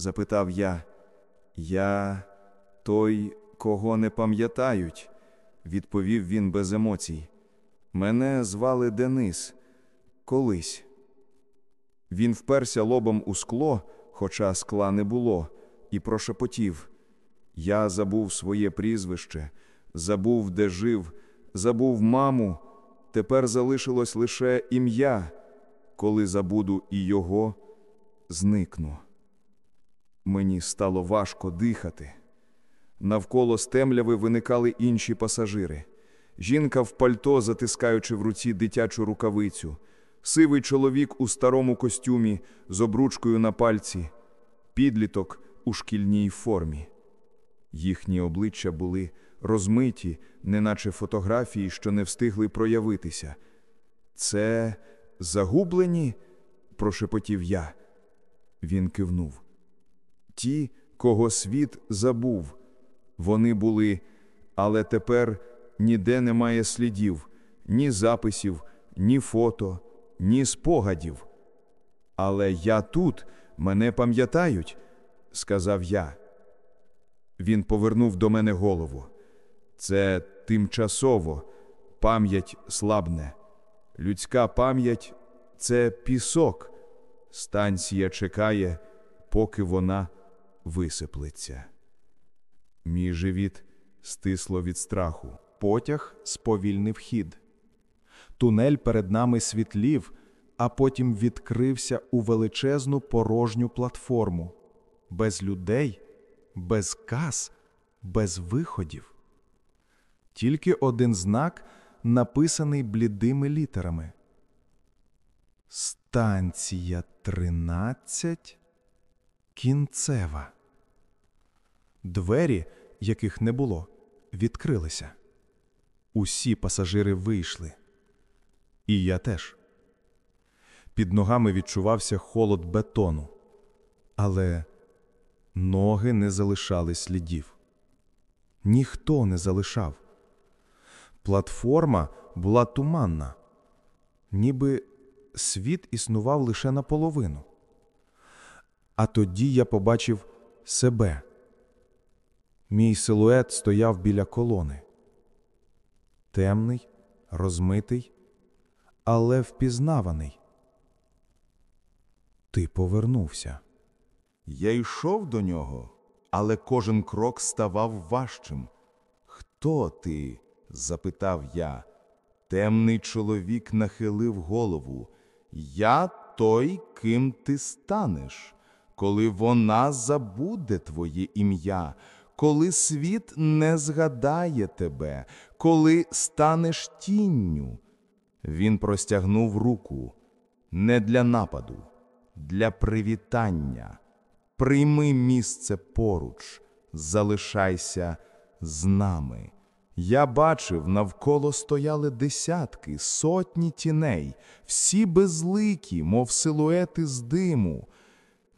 запитав я. Я той, кого не пам'ятають, відповів він без емоцій. Мене звали Денис. Колись. Він вперся лобом у скло, хоча скла не було, і прошепотів. Я забув своє прізвище, забув, де жив, забув маму. Тепер залишилось лише ім'я. Коли забуду і його, зникну. Мені стало важко дихати. Навколо з темляви виникали інші пасажири. Жінка в пальто, затискаючи в руці дитячу рукавицю, сивий чоловік у старому костюмі з обручкою на пальці, підліток у шкільній формі. Їхні обличчя були розмиті, неначе фотографії, що не встигли проявитися. Це загублені? прошепотів я. Він кивнув. Ті, кого світ забув, вони були, але тепер ніде немає слідів, ні записів, ні фото, ні спогадів. Але я тут, мене пам'ятають, сказав я. Він повернув до мене голову. Це тимчасово, пам'ять слабне. Людська пам'ять це пісок. Станція чекає, поки вона висиплеться. Мій живіт стисло від страху. Потяг сповільнив хід. Тунель перед нами світлів, а потім відкрився у величезну порожню платформу. Без людей, без кас, без виходів. Тільки один знак, написаний блідими літерами. Станція 13 кінцева. Двері, яких не було, відкрилися. Усі пасажири вийшли. І я теж. Під ногами відчувався холод бетону, але ноги не залишали слідів. Ніхто не залишав. Платформа була туманна, ніби світ існував лише наполовину. А тоді я побачив себе. Мій силует стояв біля колони. Темний, розмитий, але впізнаваний. Ти повернувся. Я йшов до нього, але кожен крок ставав важчим. Хто ти? запитав я. Темний чоловік нахилив голову. Я той, ким ти станеш, коли вона забуде твоє ім'я, коли світ не згадає тебе, коли станеш тінню. Він простягнув руку не для нападу, для привітання. Прийми місце поруч, залишайся з нами. Я бачив, навколо стояли десятки, сотні тіней, всі безликі, мов силуети з диму.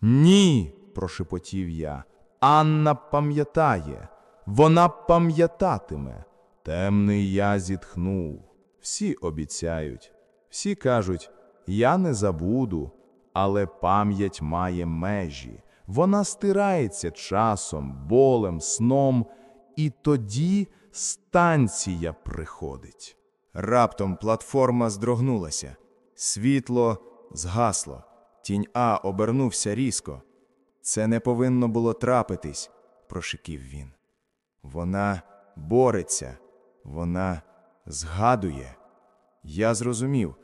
Ні, прошепотів я. Анна пам'ятає, вона пам'ятатиме. Темний я зітхнув. Всі обіцяють, всі кажуть, я не забуду, але пам'ять має межі. Вона стирається часом, болем, сном, і тоді станція приходить. Раптом платформа здрогнулася. Світло згасло. Тінь А обернувся різко. Це не повинно було трапитись, прошиків він. Вона бореться, вона згадує. Я зрозумів.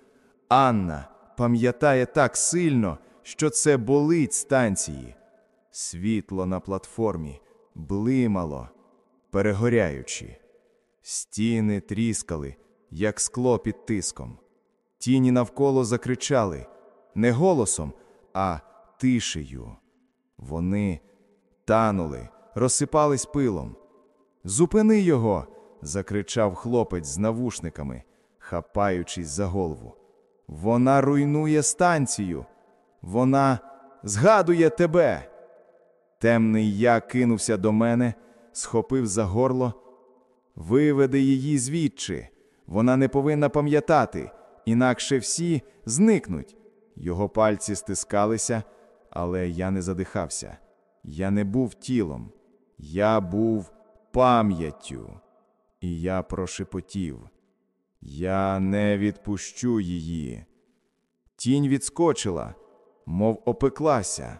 Анна пам'ятає так сильно, що це болить станції. Світло на платформі блимало, перегоряючи. Стіни тріскали, як скло під тиском. Тіні навколо закричали не голосом, а тишею. Вони танули, розсипались пилом. Зупини його. закричав хлопець з навушниками, хапаючись за голову. Вона руйнує станцію. Вона згадує тебе. Темний я кинувся до мене, схопив за горло. Виведи її звідчи. Вона не повинна пам'ятати, інакше всі зникнуть. Його пальці стискалися, але я не задихався. Я не був тілом, я був пам'яттю. І я прошепотів. Я не відпущу її. Тінь відскочила, мов опеклася,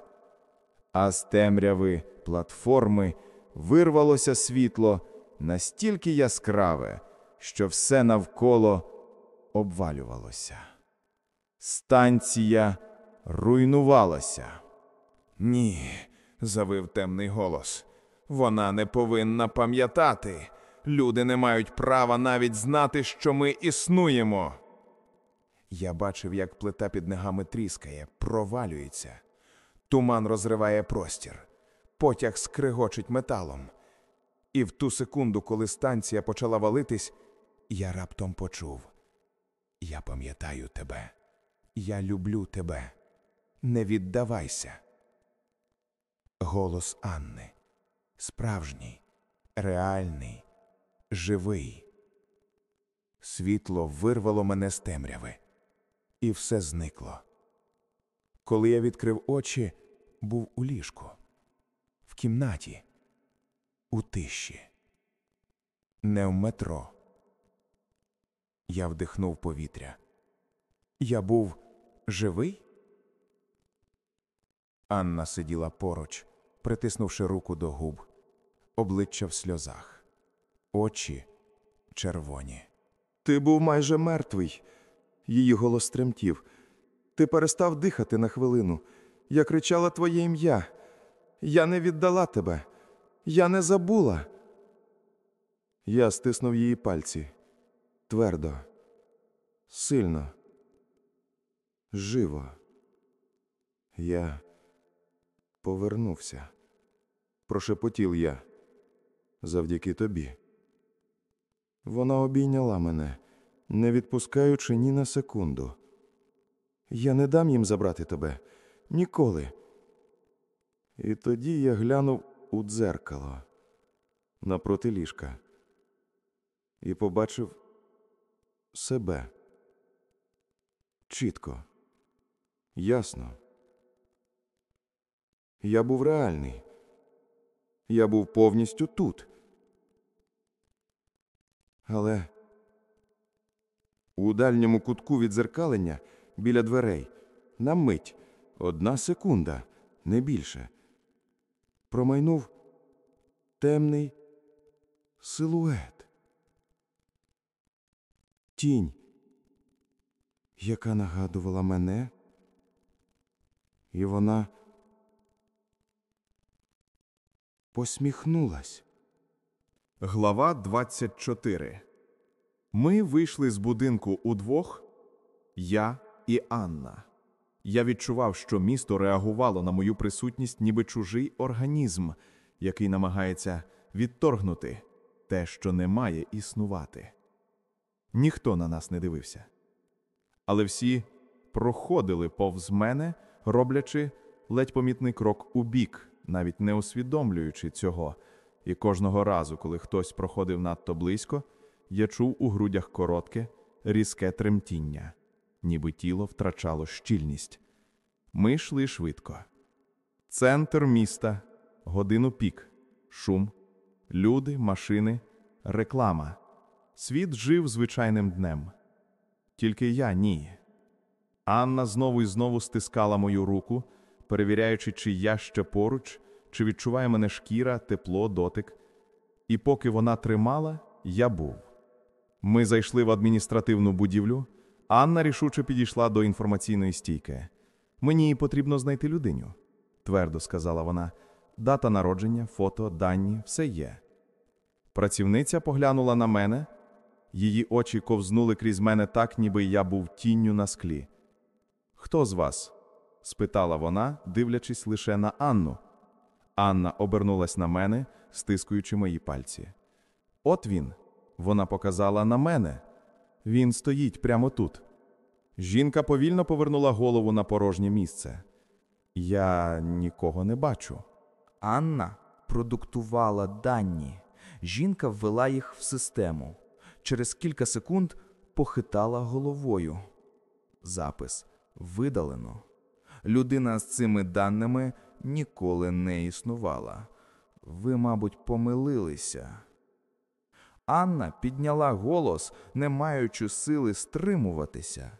а з темряви платформи вирвалося світло настільки яскраве, що все навколо обвалювалося. Станція руйнувалася. Ні, завив темний голос. Вона не повинна пам'ятати. Люди не мають права навіть знати, що ми існуємо. Я бачив, як плита під ногами тріскає, провалюється. Туман розриває простір. Потяг скригочить металом. І в ту секунду, коли станція почала валитись, я раптом почув: Я пам'ятаю тебе. Я люблю тебе. Не віддавайся. Голос Анни. Справжній, реальний, живий. Світло вирвало мене з темряви, і все зникло. Коли я відкрив очі, був у ліжку, в кімнаті, у тиші, не в метро. Я вдихнув повітря. Я був живий? Анна сиділа поруч, притиснувши руку до губ, обличчя в сльозах, очі червоні. Ти був майже мертвий. Її голос тремтів. Ти перестав дихати на хвилину. Я кричала твоє ім'я. Я не віддала тебе. Я не забула. Я стиснув її пальці. Твердо, сильно, живо. Я повернувся. Прошепотів я. Завдяки тобі. Вона обійняла мене, не відпускаючи ні на секунду. Я не дам їм забрати тебе ніколи. І тоді я глянув у дзеркало напроти ліжка і побачив себе. Чітко, ясно. Я був реальний. Я був повністю тут. Але у дальньому кутку відзеркалення біля дверей на мить одна секунда, не більше. Промайнув темний силует. Тінь, яка нагадувала мене, і вона посміхнулась. Глава 24. Ми вийшли з будинку удвох, я і Анна. Я відчував, що місто реагувало на мою присутність, ніби чужий організм, який намагається відторгнути те, що не має існувати. Ніхто на нас не дивився. Але всі проходили повз мене, роблячи ледь помітний крок у бік, навіть не усвідомлюючи цього. І кожного разу, коли хтось проходив надто близько, я чув у грудях коротке, різке тремтіння, ніби тіло втрачало щільність. Ми йшли швидко. Центр міста, годину пік, шум, люди, машини, реклама. Світ жив звичайним днем. Тільки я ні. Анна знову і знову стискала мою руку, перевіряючи, чи я ще поруч, чи відчуває мене шкіра, тепло, дотик. І поки вона тримала, я був. Ми зайшли в адміністративну будівлю. Анна рішуче підійшла до інформаційної стійки. Мені потрібно знайти людиню, твердо сказала вона. Дата народження, фото, дані все є. Працівниця поглянула на мене, її очі ковзнули крізь мене так, ніби я був тінню на склі. Хто з вас? спитала вона, дивлячись лише на Анну. Анна обернулась на мене, стискуючи мої пальці. От він, вона показала на мене. Він стоїть прямо тут. Жінка повільно повернула голову на порожнє місце. Я нікого не бачу. Анна продуктувала дані. Жінка ввела їх в систему. Через кілька секунд похитала головою. Запис видалено. Людина з цими даними ніколи не існувала. Ви, мабуть, помилилися. Анна підняла голос, не маючи сили стримуватися.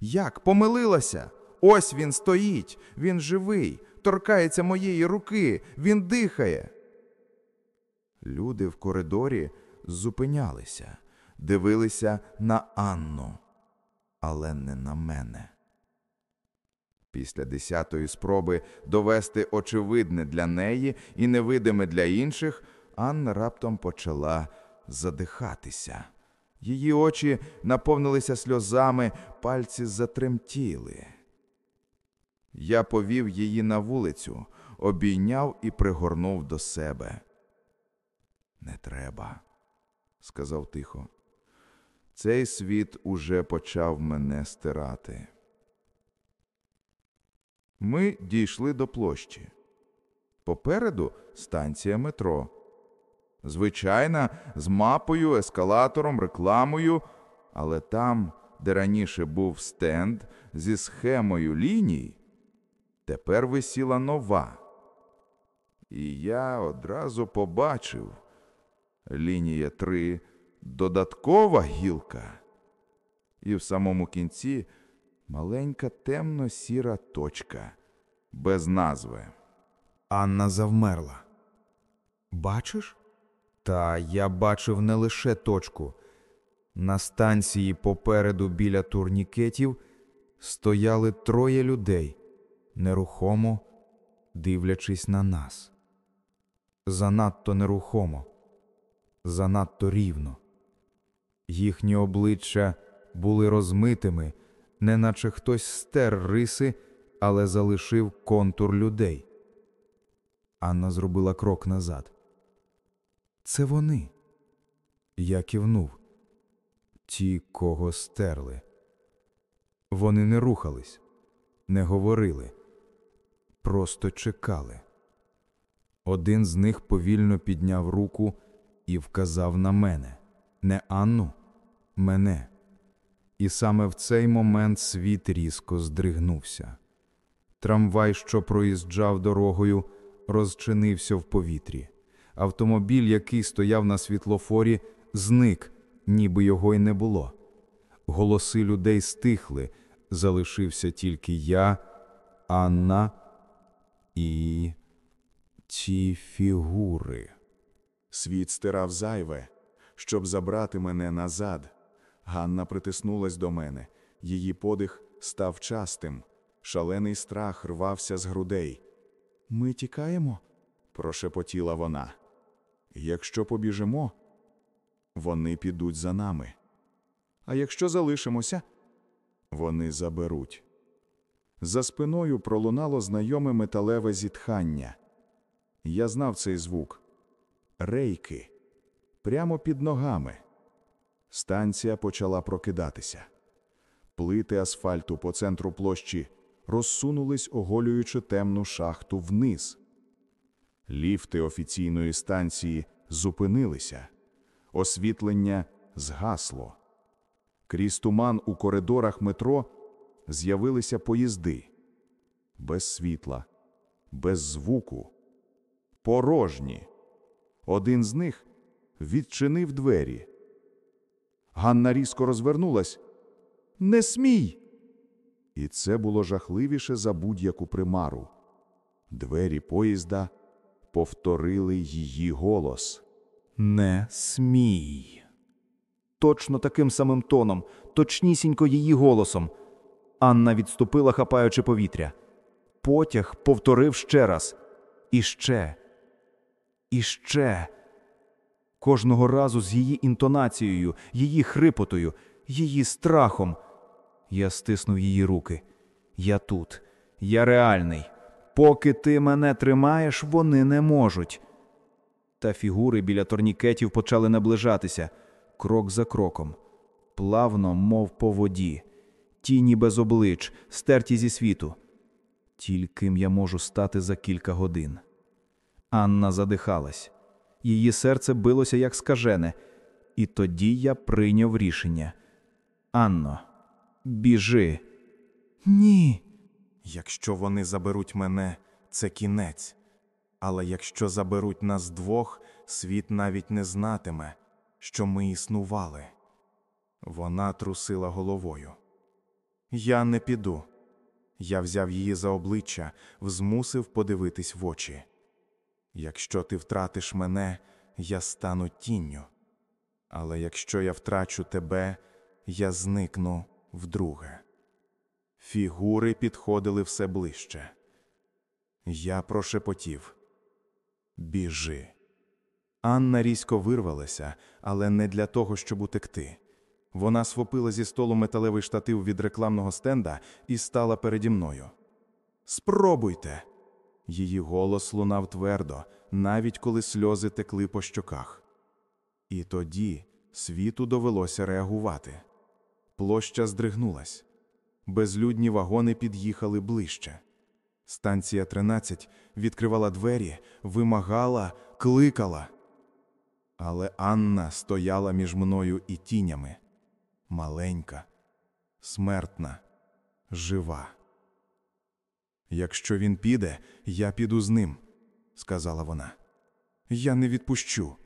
Як помилилася? Ось він стоїть, він живий, торкається моєї руки, він дихає. Люди в коридорі зупинялися, дивилися на Анну, але не на мене. Після десятої спроби довести очевидне для неї і невидиме для інших, Анна раптом почала задихатися. Її очі наповнилися сльозами, пальці затремтіли. Я повів її на вулицю, обійняв і пригорнув до себе. Не треба, сказав тихо. Цей світ уже почав мене стирати. Ми дійшли до площі. Попереду станція метро. Звичайна, з мапою, ескалатором, рекламою, але там, де раніше був стенд зі схемою ліній, тепер висіла нова. І я одразу побачив лінія 3 додаткова гілка. І в самому кінці маленька темно-сіра точка без назви. Анна завмерла. Бачиш? Та я бачив не лише точку. На станції попереду біля турнікетів стояли троє людей, нерухомо дивлячись на нас. Занадто нерухомо, занадто рівно. Їхні обличчя були розмитими, неначе хтось стер риси, але залишив контур людей. Анна зробила крок назад. Це вони. Я кивнув. Ті, кого стерли. Вони не рухались, не говорили, просто чекали. Один з них повільно підняв руку і вказав на мене, не Анну, мене. І саме в цей момент світ різко здригнувся. Трамвай, що проїжджав дорогою, розчинився в повітрі. Автомобіль, який стояв на світлофорі, зник, ніби його й не було. Голоси людей стихли, залишився тільки я, Анна і ті фігури. Світ стирав зайве, щоб забрати мене назад. Ганна притиснулась до мене, її подих став частим, шалений страх рвався з грудей. Ми тікаємо? прошепотіла вона. Якщо побіжимо, вони підуть за нами. А якщо залишимося, вони заберуть. За спиною пролунало знайоме металеве зітхання. Я знав цей звук. Рейки. Прямо під ногами. Станція почала прокидатися. Плити асфальту по центру площі розсунулись, оголюючи темну шахту вниз. Ліфти офіційної станції зупинилися. Освітлення згасло. Крізь туман у коридорах метро з'явилися поїзди. Без світла, без звуку. Порожні. Один з них відчинив двері. Ганна різко розвернулась. Не смій! І це було жахливіше за будь-яку примару. Двері поїзда повторили її голос. Не смій. Точно таким самим тоном, точнісінько її голосом. Анна відступила, хапаючи повітря. Потяг повторив ще раз. І ще. І ще. Кожного разу з її інтонацією, її хрипотою, її страхом. Я стиснув її руки. Я тут. Я реальний. Поки ти мене тримаєш, вони не можуть. Та фігури біля турнікетів почали наближатися, крок за кроком, плавно, мов по воді, тіні без облич, стерті зі світу. Тільки я можу стати за кілька годин. Анна задихалась. Її серце билося як скажене, і тоді я прийняв рішення. Анно, біжи. Ні. Якщо вони заберуть мене, це кінець. Але якщо заберуть нас двох, світ навіть не знатиме, що ми існували. Вона трусила головою. Я не піду. Я взяв її за обличчя, змусив подивитись в очі. Якщо ти втратиш мене, я стану тінню. Але якщо я втрачу тебе, я зникну вдруге. Фігури підходили все ближче. Я прошепотів. Біжи. Анна різко вирвалася, але не для того, щоб утекти. Вона схопила зі столу металевий штатив від рекламного стенда і стала переді мною. Спробуйте. Її голос лунав твердо, навіть коли сльози текли по щоках. І тоді світу довелося реагувати. Площа здригнулась. Безлюдні вагони під'їхали ближче. Станція 13 відкривала двері, вимагала, кликала. Але Анна стояла між мною і тінями. Маленька, смертна, жива. Якщо він піде, я піду з ним, сказала вона. Я не відпущу.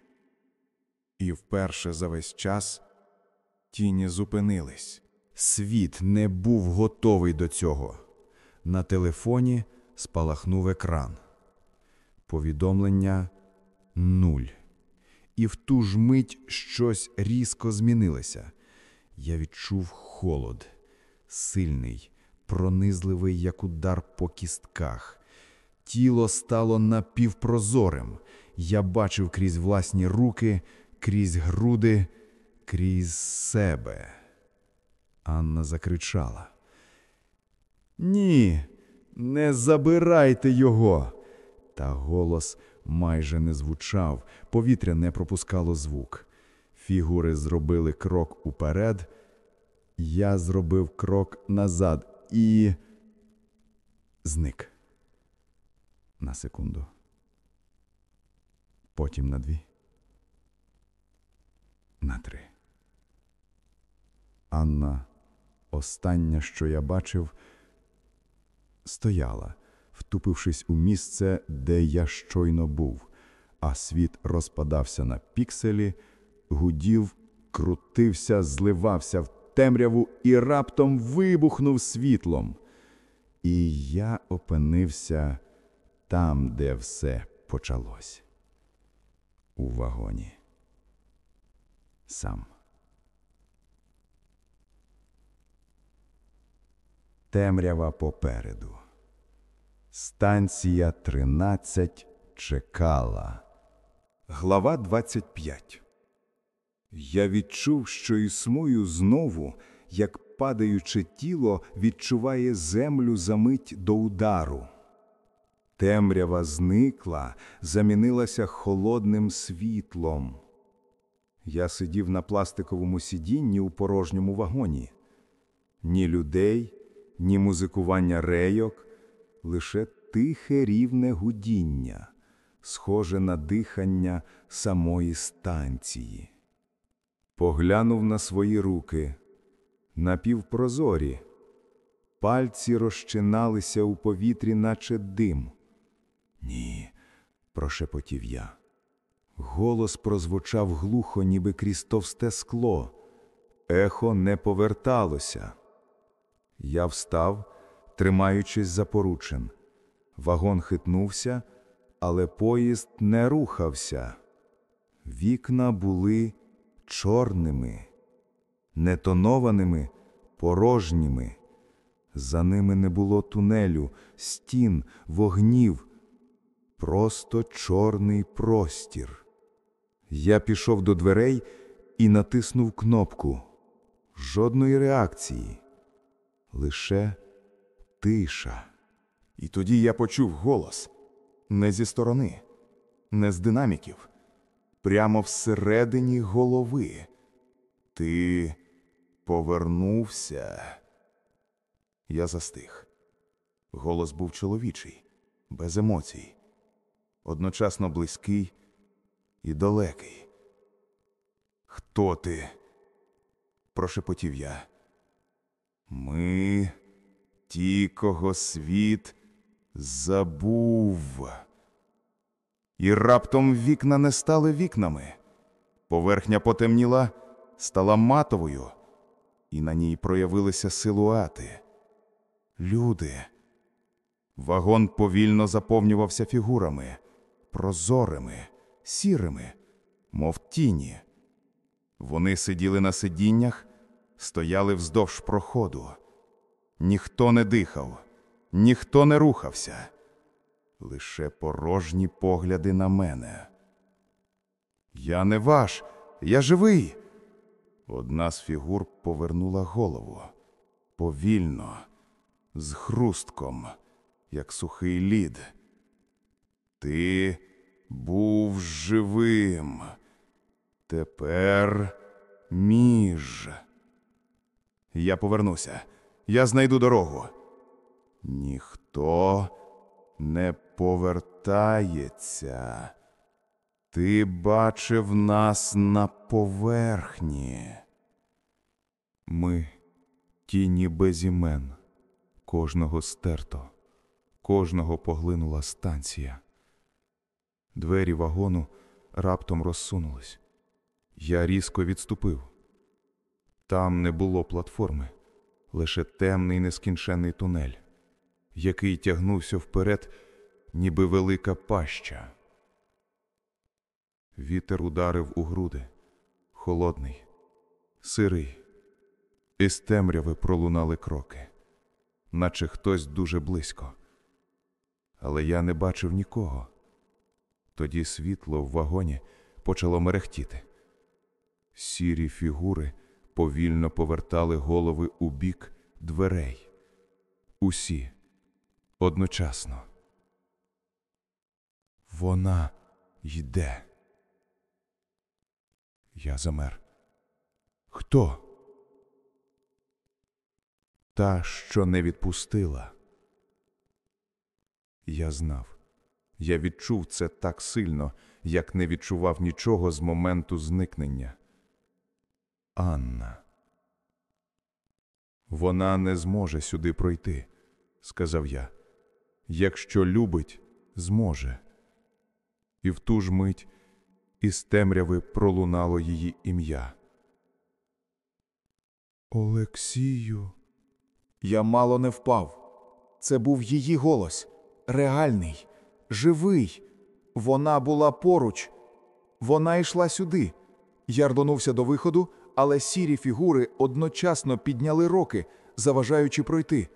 І вперше за весь час тіні зупинились. Світ не був готовий до цього. На телефоні спалахнув екран. Повідомлення нуль. І в ту ж мить щось різко змінилося. Я відчув холод, сильний, пронизливий, як удар по кістках. Тіло стало напівпрозорим. Я бачив крізь власні руки, крізь груди, крізь себе. Анна закричала. Ні, не забирайте його. Та голос майже не звучав, повітря не пропускало звук. Фігури зробили крок уперед. Я зробив крок назад і зник. На секунду. Потім на дві. На три. Анна, остання, що я бачив, стояла, втупившись у місце, де я щойно був, а світ розпадався на пікселі, гудів, крутився, зливався в темряву і раптом вибухнув світлом. І я опинився там, де все почалось. У вагоні. Сам. Темрява попереду. Станція 13 чекала. Глава 25 Я відчув, що існую знову, як падаюче тіло відчуває землю за мить до удару. Темрява зникла, замінилася холодним світлом. Я сидів на пластиковому сидінні у порожньому вагоні. Ні людей, ні музикування рейок, лише тихе рівне гудіння, схоже на дихання самої станції. Поглянув на свої руки, напівпрозорі. Пальці розчиналися у повітрі, наче дим. Ні, прошепотів я. Голос прозвучав глухо, ніби крізь товсте скло. Ехо не поверталося. Я встав, тримаючись за поручень. Вагон хитнувся, але поїзд не рухався. Вікна були чорними, нетонованими, порожніми. За ними не було тунелю, стін, вогнів, просто чорний простір. Я пішов до дверей і натиснув кнопку. Жодної реакції, лише тиша. І тоді я почув голос не зі сторони, не з динаміків, прямо всередині голови. Ти повернувся. Я застиг. Голос був чоловічий, без емоцій, одночасно близький і далекий. Хто ти? прошепотів я. Ми ті, кого світ Забув. І раптом вікна не стали вікнами. Поверхня потемніла, стала матовою, і на ній проявилися силуати. Люди. Вагон повільно заповнювався фігурами, прозорими, сірими, мов тіні. Вони сиділи на сидіннях, стояли вздовж проходу. Ніхто не дихав, ніхто не рухався, лише порожні погляди на мене. Я не ваш, я живий. Одна з фігур повернула голову повільно, з хрустком, як сухий лід. Ти був живим. Тепер між. Я повернуся. Я знайду дорогу. Ніхто не повертається. Ти бачив нас на поверхні. Ми тіні без імен, кожного стерто, кожного поглинула станція. Двері вагону раптом розсунулись. Я різко відступив. Там не було платформи, лише темний нескінченний тунель, який тягнувся вперед, ніби велика паща. Вітер ударив у груди, холодний, сирий. Із темряви пролунали кроки, наче хтось дуже близько. Але я не бачив нікого. Тоді світло в вагоні почало мерехтіти. Сірі фігури повільно повертали голови у бік дверей. Усі одночасно. Вона йде. Я замер. Хто? Та, що не відпустила. Я знав. Я відчув це так сильно, як не відчував нічого з моменту зникнення. Анна. Вона не зможе сюди пройти, сказав я. Якщо любить, зможе. І в ту ж мить із темряви пролунало її ім'я. Олексію. Я мало не впав. Це був її голос, реальний, живий. Вона була поруч. Вона йшла сюди. Я рдонувся до виходу, але сірі фігури одночасно підняли роки, заважаючи пройти.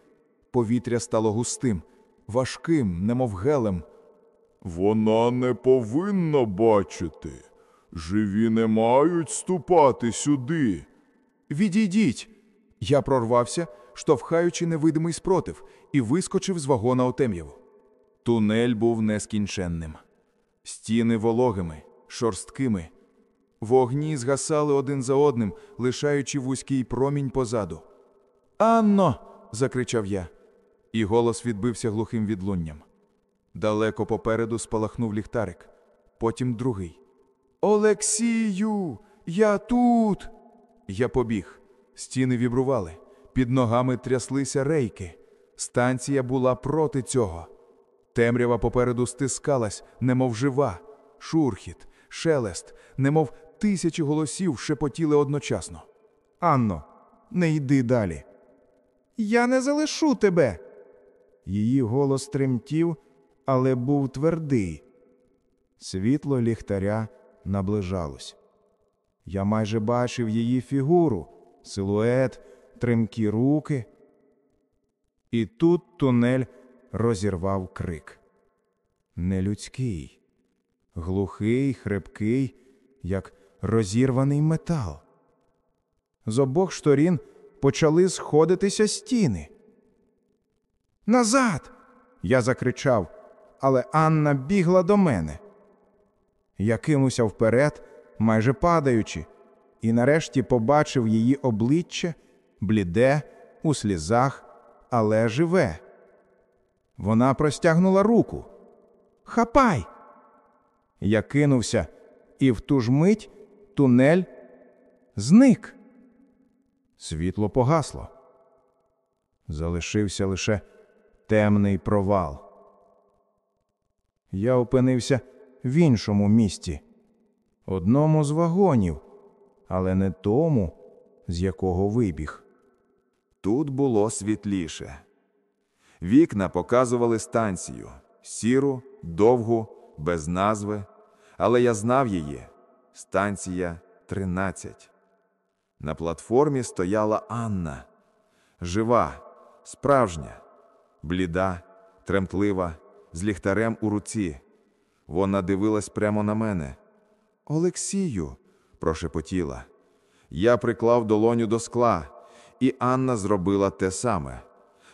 Повітря стало густим, важким, немов гелем. Вона не повинна бачити. Живі не мають ступати сюди. Відійдіть. Я прорвався, штовхаючи невидимий спротив, і вискочив з вагона у темряву. Тунель був нескінченним. Стіни вологими, шорсткими. Вогні згасали один за одним, лишаючи вузький промінь позаду. Анно. закричав я, і голос відбився глухим відлунням. Далеко попереду спалахнув ліхтарик, потім другий. Олексію, я тут. Я побіг. Стіни вібрували, під ногами тряслися рейки. Станція була проти цього. Темрява попереду стискалась, немов жива, шурхіт, шелест, немов тисячі голосів шепотіли одночасно. Анно, не йди далі. Я не залишу тебе. Її голос тремтів, але був твердий. Світло ліхтаря наближалось. Я майже бачив її фігуру, силует, тремкі руки. І тут тунель розірвав крик. Нелюдський, глухий, хрипкий, як розірваний метал. З обох сторін почали сходитися стіни. Назад. Я закричав, але Анна бігла до мене. Я кинувся вперед, майже падаючи, і нарешті побачив її обличчя бліде, у слізах, але живе. Вона простягнула руку. Хапай! Я кинувся, і в ту ж мить тунель зник. Світло погасло. Залишився лише темний провал. Я опинився в іншому місті, одному з вагонів, але не тому, з якого вибіг. Тут було світліше. Вікна показували станцію сіру, довгу, без назви, але я знав її. Станція 13. На платформі стояла Анна. Жива, справжня, бліда, тремтлива, з ліхтарем у руці. Вона дивилась прямо на мене. Олексію, прошепотіла. Я приклав долоню до скла, і Анна зробила те саме.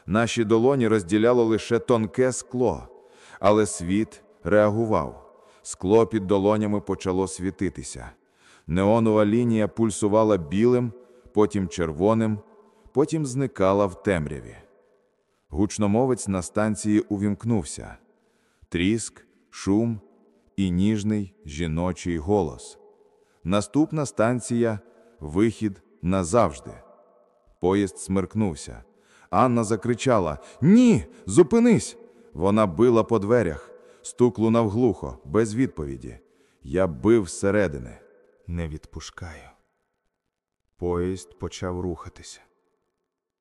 Наші долоні розділяло лише тонке скло, але світ реагував. Скло під долонями почало світитися. Неонова лінія пульсувала білим, потім червоним, потім зникала в темряві. Гучномовець на станції увімкнувся. Тріск, шум і ніжний жіночий голос. Наступна станція вихід назавжди. Поїзд смеркнувся. Анна закричала: Ні, зупинись! Вона била по дверях, стук лунав глухо, без відповіді. Я бив зсередини. Не відпускаю. Поїзд почав рухатися.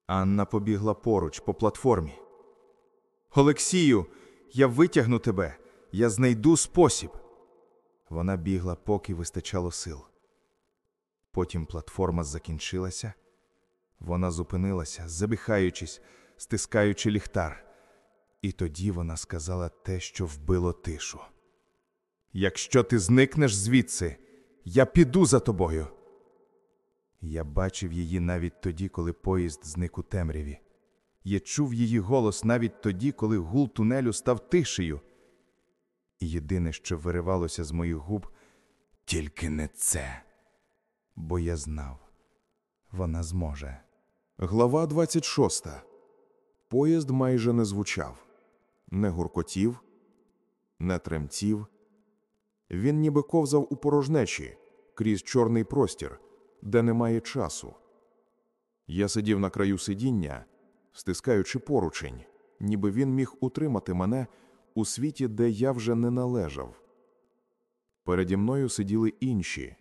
Анна побігла поруч по платформі. Олексію, я витягну тебе, я знайду спосіб. Вона бігла, поки вистачало сил. Потім платформа закінчилася. Вона зупинилася, забіхаючись, стискаючи ліхтар. І тоді вона сказала те, що вбило тишу. Якщо ти зникнеш звідси, я піду за тобою. Я бачив її навіть тоді, коли поїзд зник у темряві. Я чув її голос навіть тоді, коли гул тунелю став тишею. І єдине, що виривалося з моїх губ, тільки не це. Бо я знав, вона зможе. Глава 26. Поїзд майже не звучав, не гуркотів, не тремтів. Він ніби ковзав у порожнечі крізь чорний простір, де немає часу. Я сидів на краю сидіння, стискаючи поручень, ніби він міг утримати мене у світі, де я вже не належав. Переді мною сиділи інші,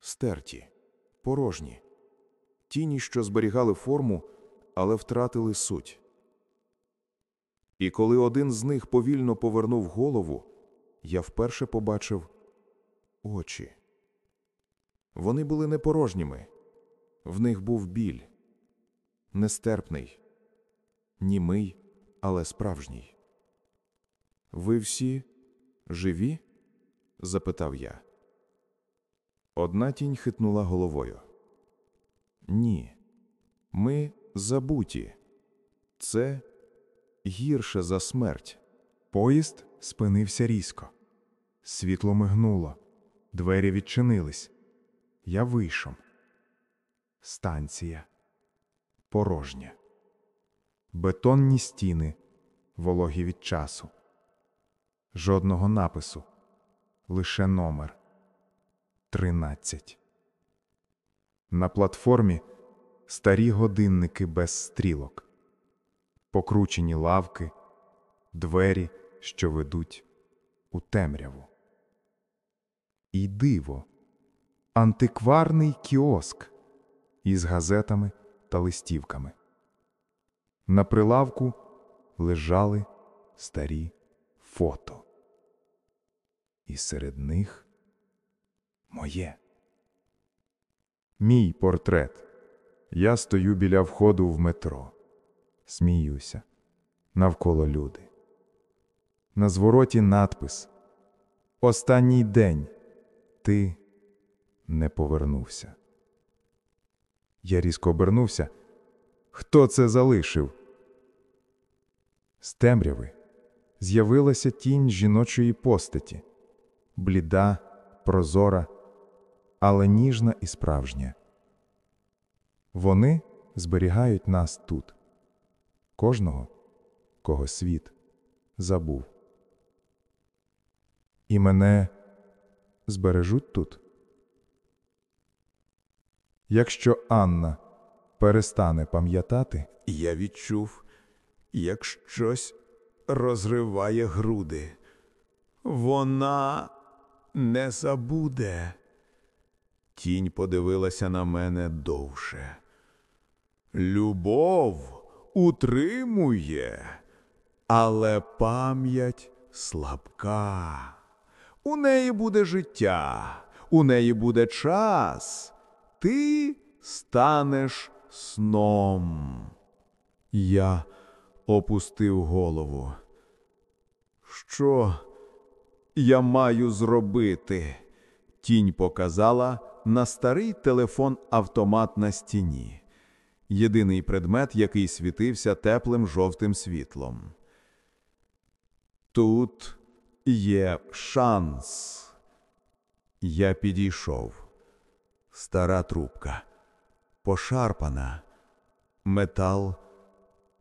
стерті, порожні, тіні, що зберігали форму, але втратили суть. І коли один з них повільно повернув голову, я вперше побачив очі. Вони були не порожніми, в них був біль, нестерпний, німий, але справжній. Ви всі живі? запитав я. Одна тінь хитнула головою. Ні, ми забуті. Це гірше за смерть. Поїзд спинився різко. Світло мигнуло, двері відчинились. Я вийшов. Станція порожня. Бетонні стіни, вологі від часу. Жодного напису, лише номер 13. На платформі старі годинники без стрілок, покручені лавки, двері, що ведуть у темряву. І диво, антикварний кіоск із газетами та листівками. На прилавку лежали старі фото. І серед них моє. Мій портрет. Я стою біля входу в метро. Сміюся. Навколо люди. На звороті надпис Останній день ти не повернувся. Я різко обернувся. Хто це залишив? З темряви з'явилася тінь жіночої постаті, бліда, прозора, але ніжна і справжня. Вони зберігають нас тут, кожного, кого світ забув. І мене збережуть тут. Якщо Анна перестане пам'ятати, Я відчув, як щось розриває груди. Вона не забуде. Тінь подивилася на мене довше. Любов утримує, але пам'ять слабка. У неї буде життя, у неї буде час. Ти станеш сном. Я опустив голову. Що я маю зробити? Тінь показала на старий телефон автомат на стіні. Єдиний предмет, який світився теплим жовтим світлом. Тут є шанс. Я підійшов. Стара трубка. Пошарпана. Метал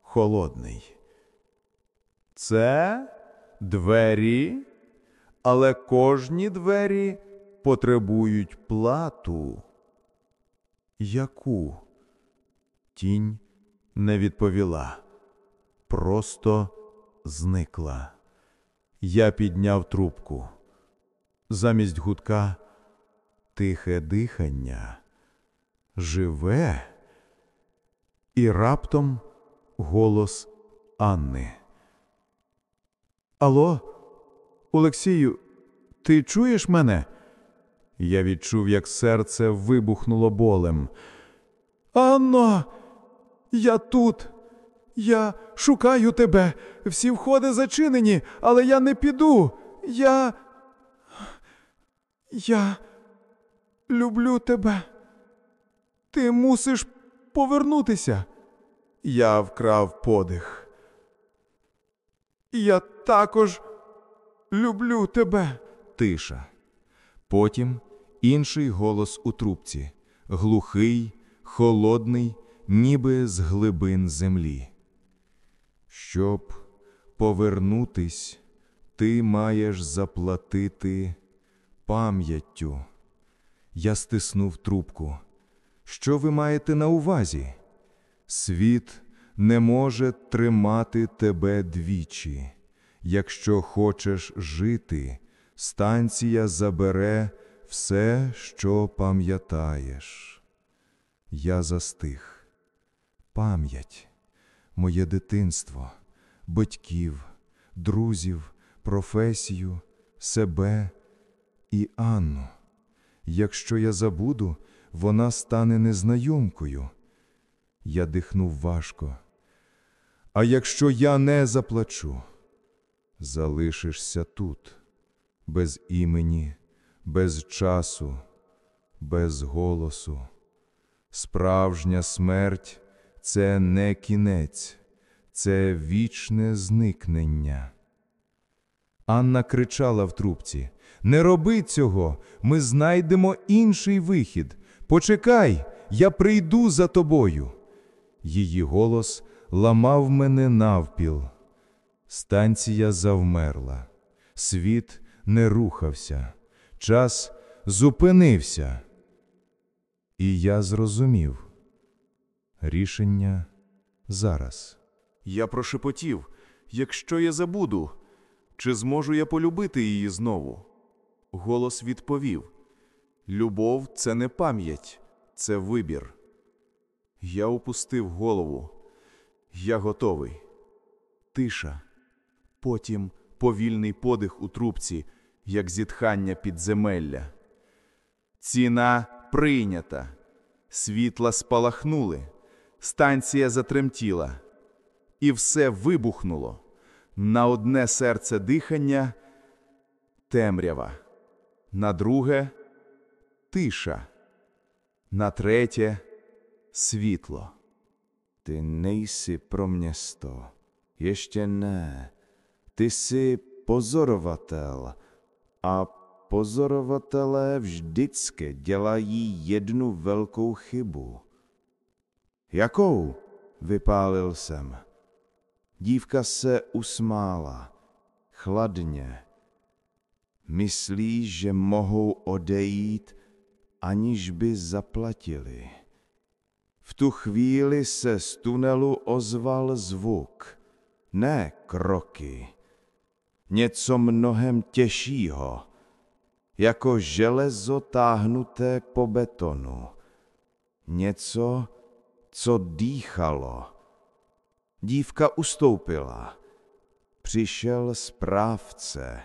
холодний. Це двері, але кожні двері потребують плату. Яку? Тінь не відповіла, просто зникла. Я підняв трубку. Замість гудка тихе дихання, живе, і раптом голос Анни. Алло, Олексію, ти чуєш мене? Я відчув, як серце вибухнуло болем. Анно, я тут. Я шукаю тебе. Всі входи зачинені, але я не піду. Я. Я люблю тебе. Ти мусиш повернутися. Я вкрав подих. Я також люблю тебе. Тиша. Потім інший голос у трубці, глухий, холодний, ніби з глибин землі. Щоб повернутись, ти маєш заплатити пам'яттю. Я стиснув трубку. Що ви маєте на увазі? Світ не може тримати тебе двічі. Якщо хочеш жити, станція забере все, що пам'ятаєш. Я застиг. Пам'ять, моє дитинство, батьків, друзів, професію, себе і Анну. Якщо я забуду, вона стане незнайомкою. Я дихнув важко. А якщо я не заплачу, залишишся тут, без імені, без часу, без голосу. Справжня смерть це не кінець, це вічне зникнення. Анна кричала в трубці: Не роби цього, ми знайдемо інший вихід. Почекай, я прийду за тобою. Її голос ламав мене навпіл. Станція завмерла, світ не рухався, час зупинився. І я зрозумів рішення зараз. Я прошепотів, якщо я забуду, чи зможу я полюбити її знову? Голос відповів: Любов це не пам'ять, це вибір. Я опустив голову. Я готовий. Тиша. Потім повільний подих у трубці, як зітхання підземелля. Ціна прийнята. Світла спалахнули, станція затремтіла, і все вибухнуло. На одне серце дихання темрява, на друге тиша, на третє світло. Ty nejsi pro město. Ještě ne. Ty jsi pozorovatel. A pozorovatelé vždycky dělají jednu velkou chybu. Jakou? Vypálil jsem. Dívka se usmála. Chladně. Myslí, že mohou odejít, aniž by zaplatili. V tu chvíli se z tunelu ozval zvuk, ne kroky. něco mnohem těžšího, jako železo táhnuté po betonu. Něco, co dýchalo. Dívka ustoupila. Přišel správce.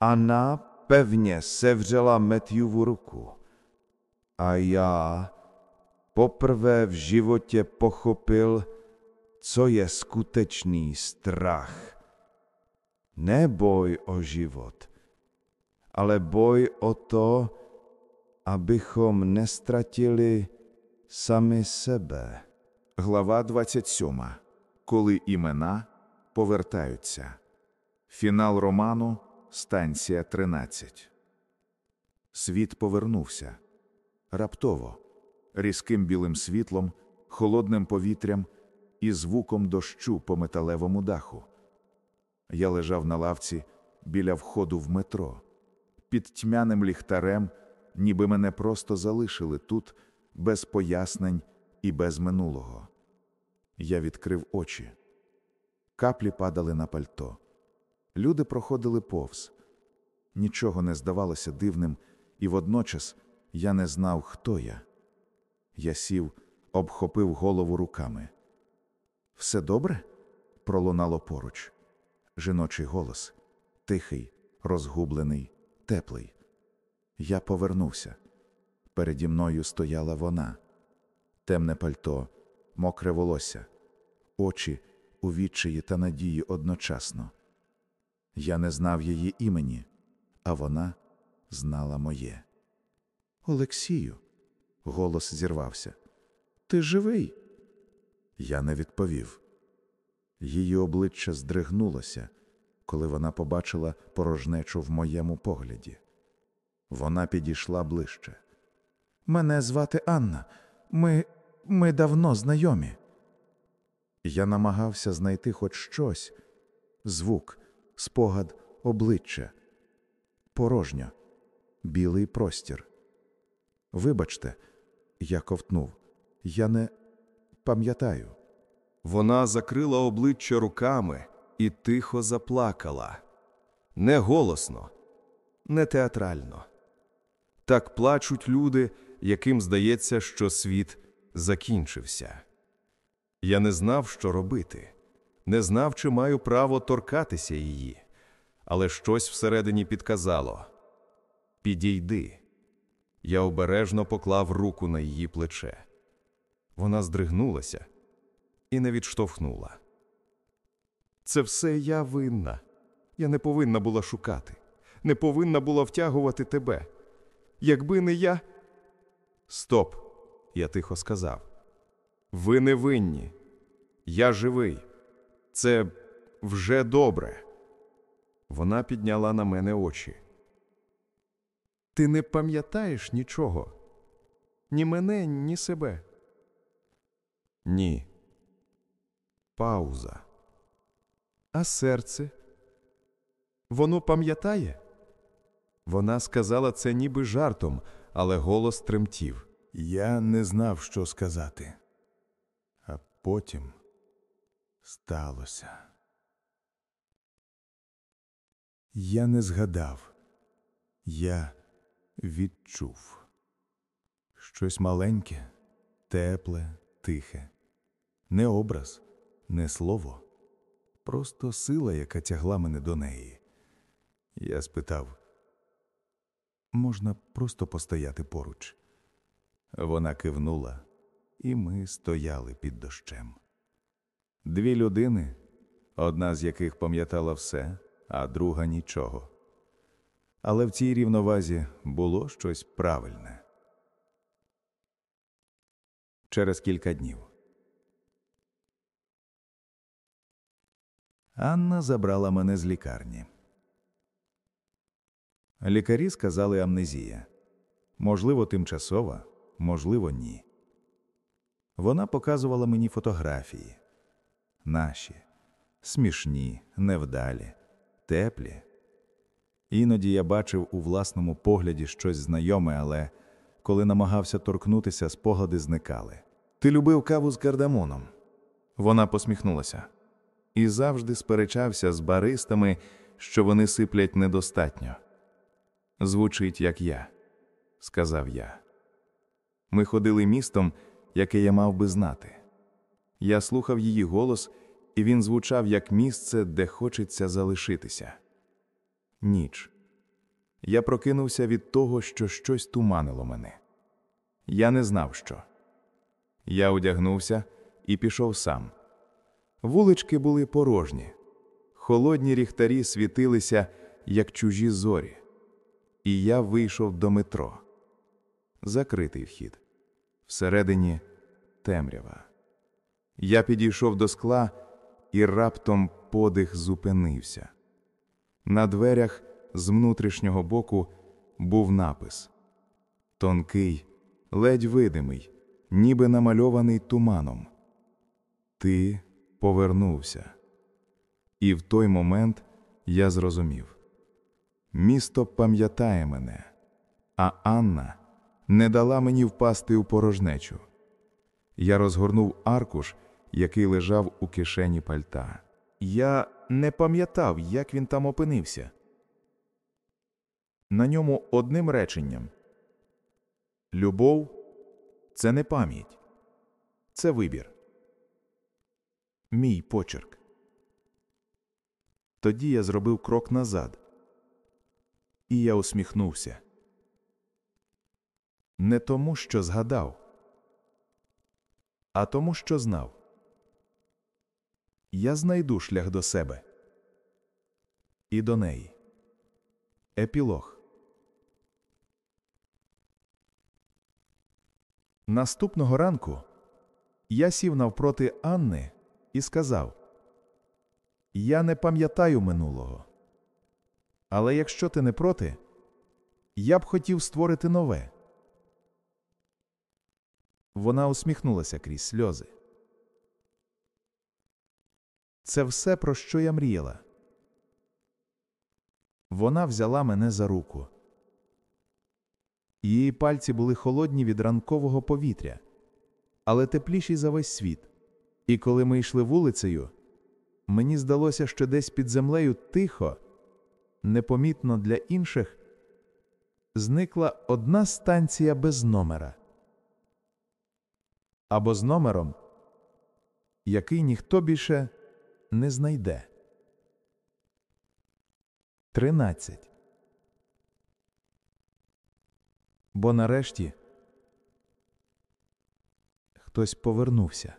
Anna pevně sevřela Matthewovu ruku. A já poprvé v životě pochopil, co je skutečný strach. Ne boj o život, ale boj o to, abychom nestratili sami sebe. Глава 27. Коли імена повертаються. Фінал роману Станція 13. Світ повернувся. Раптово, різким білим світлом, холодним повітрям і звуком дощу по металевому даху. Я лежав на лавці біля входу в метро. Під тьмяним ліхтарем, ніби мене просто залишили тут, без пояснень і без минулого. Я відкрив очі. Каплі падали на пальто. Люди проходили повз. Нічого не здавалося дивним, і водночас я не знав, хто я. Я сів, обхопив голову руками. Все добре? пролунало поруч. Жіночий голос тихий, розгублений, теплий. Я повернувся. Переді мною стояла вона, темне пальто, мокре волосся, очі у відчаї та надії одночасно. Я не знав її імені, а вона знала моє. Олексію, голос зірвався. Ти живий? Я не відповів. Її обличчя здригнулося, коли вона побачила порожнечу в моєму погляді. Вона підійшла ближче. Мене звати Анна. Ми. Ми давно знайомі. Я намагався знайти хоч щось звук, спогад, обличчя. Порожньо, білий простір. Вибачте, я ковтнув. Я не пам'ятаю. Вона закрила обличчя руками і тихо заплакала. Не голосно, не театрально. Так плачуть люди, яким здається, що світ закінчився. Я не знав, що робити, не знав, чи маю право торкатися її, але щось всередині підказало Підійди. Я обережно поклав руку на її плече. Вона здригнулася і не відштовхнула. Це все я винна. Я не повинна була шукати, не повинна була втягувати тебе. Якби не я. Стоп, я тихо сказав. Ви не винні. Я живий. Це вже добре. Вона підняла на мене очі. Ти не пам'ятаєш нічого? Ні мене, ні себе. Ні. Пауза. А серце? Воно пам'ятає? Вона сказала це ніби жартом, але голос тремтів. Я не знав, що сказати. А потім сталося. Я не згадав. Я відчув щось маленьке, тепле, тихе, не образ, не слово, просто сила, яка тягла мене до неї. Я спитав, можна просто постояти поруч. Вона кивнула, і ми стояли під дощем. Дві людини, одна з яких пам'ятала все, а друга нічого. Але в цій рівновазі було щось правильне. Через кілька днів. Анна забрала мене з лікарні. Лікарі сказали амнезія. Можливо, тимчасова, можливо, ні. Вона показувала мені фотографії наші, смішні, невдалі, теплі. Іноді я бачив у власному погляді щось знайоме, але коли намагався торкнутися, спогади зникали. Ти любив каву з кардамоном. Вона посміхнулася. і завжди сперечався з баристами, що вони сиплять недостатньо. Звучить, як я, сказав я. Ми ходили містом, яке я мав би знати. Я слухав її голос, і він звучав як місце, де хочеться залишитися. Ніч. Я прокинувся від того, що щось туманило мене. Я не знав, що. Я одягнувся і пішов сам. Вулички були порожні, холодні ріхтарі світилися, як чужі зорі, і я вийшов до метро. Закритий вхід. Всередині темрява. Я підійшов до скла, і раптом подих зупинився. На дверях з внутрішнього боку був напис тонкий, ледь видимий, ніби намальований туманом. Ти повернувся. І в той момент я зрозумів місто пам'ятає мене, а Анна не дала мені впасти у порожнечу. Я розгорнув аркуш, який лежав у кишені пальта. Я не пам'ятав, як він там опинився. На ньому одним реченням Любов це не пам'ять, це вибір. Мій почерк. Тоді я зробив крок назад, і я усміхнувся. Не тому, що згадав, а тому, що знав. Я знайду шлях до себе і до неї. Епілог. Наступного ранку я сів навпроти Анни і сказав: Я не пам'ятаю минулого. Але якщо ти не проти, я б хотів створити нове. Вона усміхнулася крізь сльози. Це все, про що я мріяла. Вона взяла мене за руку. Її пальці були холодні від ранкового повітря, але тепліші за весь світ. І коли ми йшли вулицею, мені здалося, що десь під землею тихо, непомітно для інших, зникла одна станція без номера. Або з номером, який ніхто більше не знайде. Тринадцять. Бо нарешті хтось повернувся.